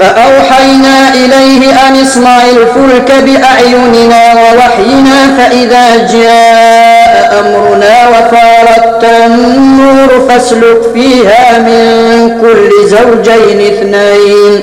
فأوحينا إليه أن اصنع الفلك بأعيننا ووحينا فإذا جاء أمرنا وفارت النور فاسلك فيها من كل زوجين اثنين.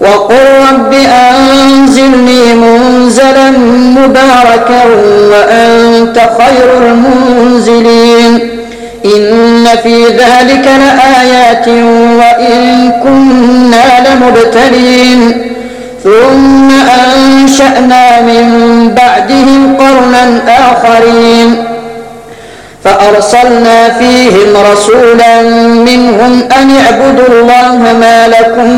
وقل رب أنزلني منزلا مباركا وأنت خير المنزلين. إن في ذلك لآيات وإن كنا لمبتلين. ثم أنشأنا من بعدهم آخرين. فأرسلنا فيهم رسولا منهم أن اعبدوا الله ما لكم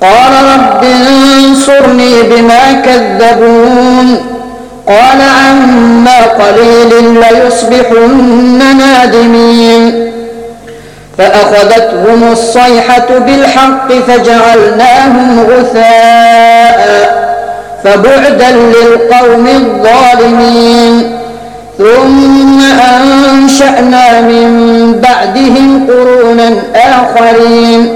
قال رب انصرني بما كذبون قال عما قليل ليصبحن نادمين فأخذتهم الصيحة بالحق فجعلناهم غثاء فبعدا للقوم الظالمين ثم أنشأنا من بعدهم قرونا آخرين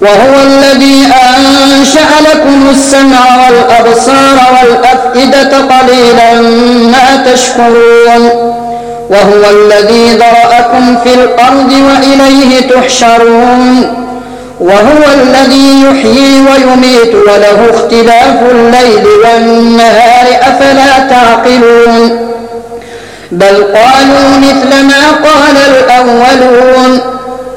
وهو الذي أنشأ لكم السمع والأبصار والأفئدة قليلا ما تشكرون. وهو الذي ذرأكم في الأرض وإليه تحشرون. وهو الذي يحيي ويميت وله اختلاف الليل والنهار أفلا تعقلون. بل قالوا مثل ما قال الأولون.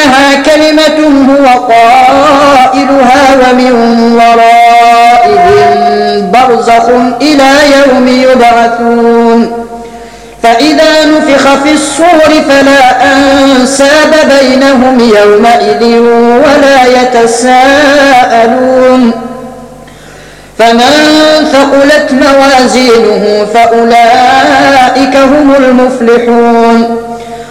إنها كلمة هو قائلها ومن ورائهم برزخ إلى يوم يبعثون. فإذا نفخ في الصور فلا أنساب بينهم يومئذ ولا يتساءلون. فمن ثقلت موازينه فأولئك هم المفلحون.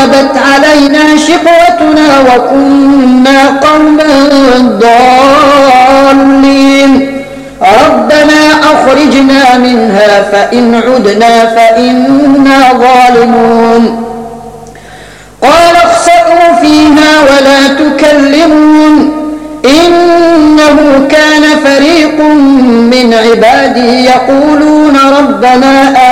غلبت علينا شقوتنا وكنا قوما ضالين. ربنا أخرجنا منها فإن عدنا فإنا ظالمون. قال اخسئوا فيها ولا تكلمون. إنه كان فريق من عبادي يقولون ربنا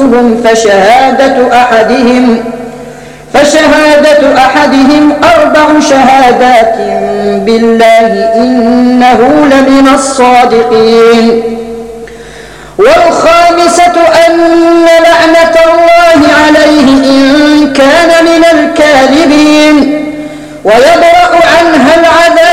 أنفسهم فشهادة أحدهم فشهادة أحدهم أربع شهادات بالله إنه لمن الصادقين. والخامسة أن لعنة الله عليه إن كان من الكاذبين. ويبرأ عنها العذاب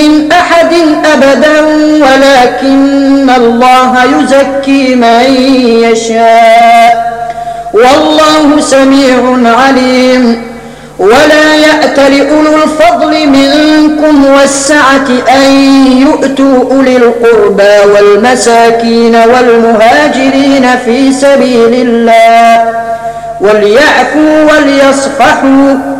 من أحد أبدا ولكن الله يزكي من يشاء. والله سميع عليم. ولا يأت لأولو الفضل منكم والسعة أن يؤتوا أولي القربى والمساكين والمهاجرين في سبيل الله. وليعفوا وليصفحوا.